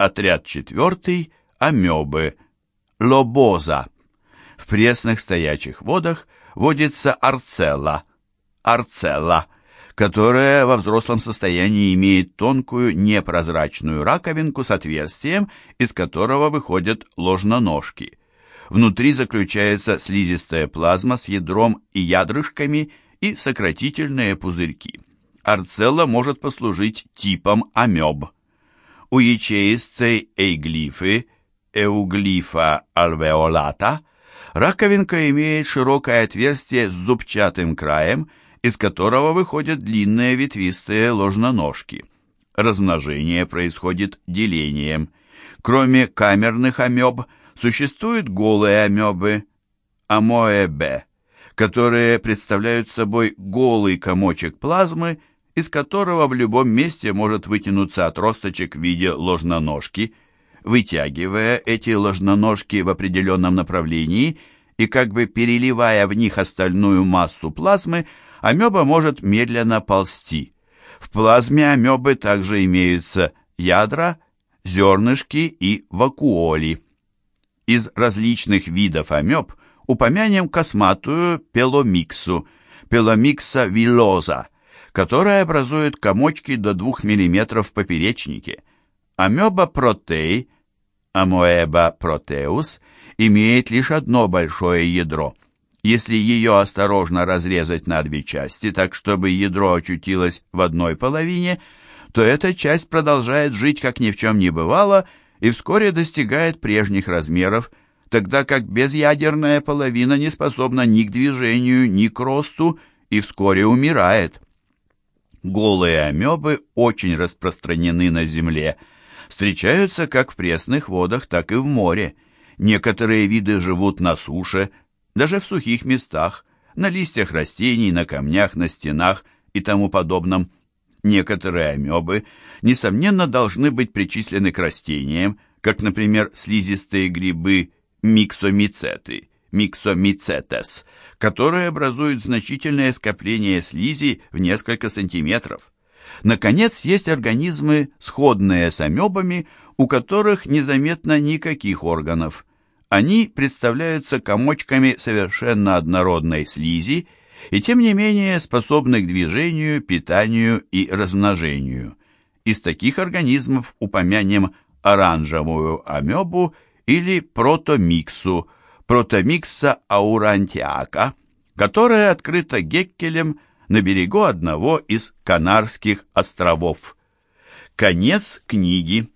Отряд четвертый – амебы, лобоза. В пресных стоячих водах водится арцелла, арцелла, которая во взрослом состоянии имеет тонкую непрозрачную раковинку с отверстием, из которого выходят ложноножки. Внутри заключается слизистая плазма с ядром и ядрышками и сократительные пузырьки. Арцелла может послужить типом амеб. У ячеистой эйглифы, эуглифа альвеолата, раковинка имеет широкое отверстие с зубчатым краем, из которого выходят длинные ветвистые ложноножки. Размножение происходит делением. Кроме камерных амеб, существуют голые амебы, амоэбе, которые представляют собой голый комочек плазмы из которого в любом месте может вытянуться отросточек в виде ложноножки, вытягивая эти ложноножки в определенном направлении и как бы переливая в них остальную массу плазмы, амеба может медленно ползти. В плазме амебы также имеются ядра, зернышки и вакуоли. Из различных видов амеб упомянем косматую пеломиксу, пеломикса вилоза, которая образует комочки до 2 мм в поперечнике. Амеба протей, амоэба протеус, имеет лишь одно большое ядро. Если ее осторожно разрезать на две части, так чтобы ядро очутилось в одной половине, то эта часть продолжает жить, как ни в чем не бывало, и вскоре достигает прежних размеров, тогда как безъядерная половина не способна ни к движению, ни к росту и вскоре умирает. Голые амебы очень распространены на Земле, встречаются как в пресных водах, так и в море. Некоторые виды живут на суше, даже в сухих местах, на листьях растений, на камнях, на стенах и тому подобном. Некоторые амебы, несомненно, должны быть причислены к растениям, как, например, слизистые грибы миксомицеты, миксомицетес, которые образуют значительное скопление слизи в несколько сантиметров. Наконец, есть организмы, сходные с амебами, у которых незаметно никаких органов. Они представляются комочками совершенно однородной слизи и, тем не менее, способны к движению, питанию и размножению. Из таких организмов упомянем оранжевую амебу или протомиксу – протомикса аурантиака, которая открыта Геккелем на берегу одного из Канарских островов. Конец книги.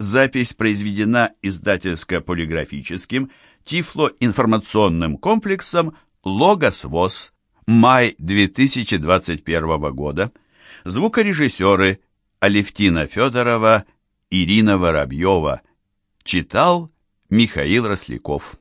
Запись произведена издательско-полиграфическим Тифло-информационным комплексом «Логос ВОЗ». Май 2021 года. Звукорежиссеры Алевтина Федорова, Ирина Воробьева. Читал Михаил Росляков.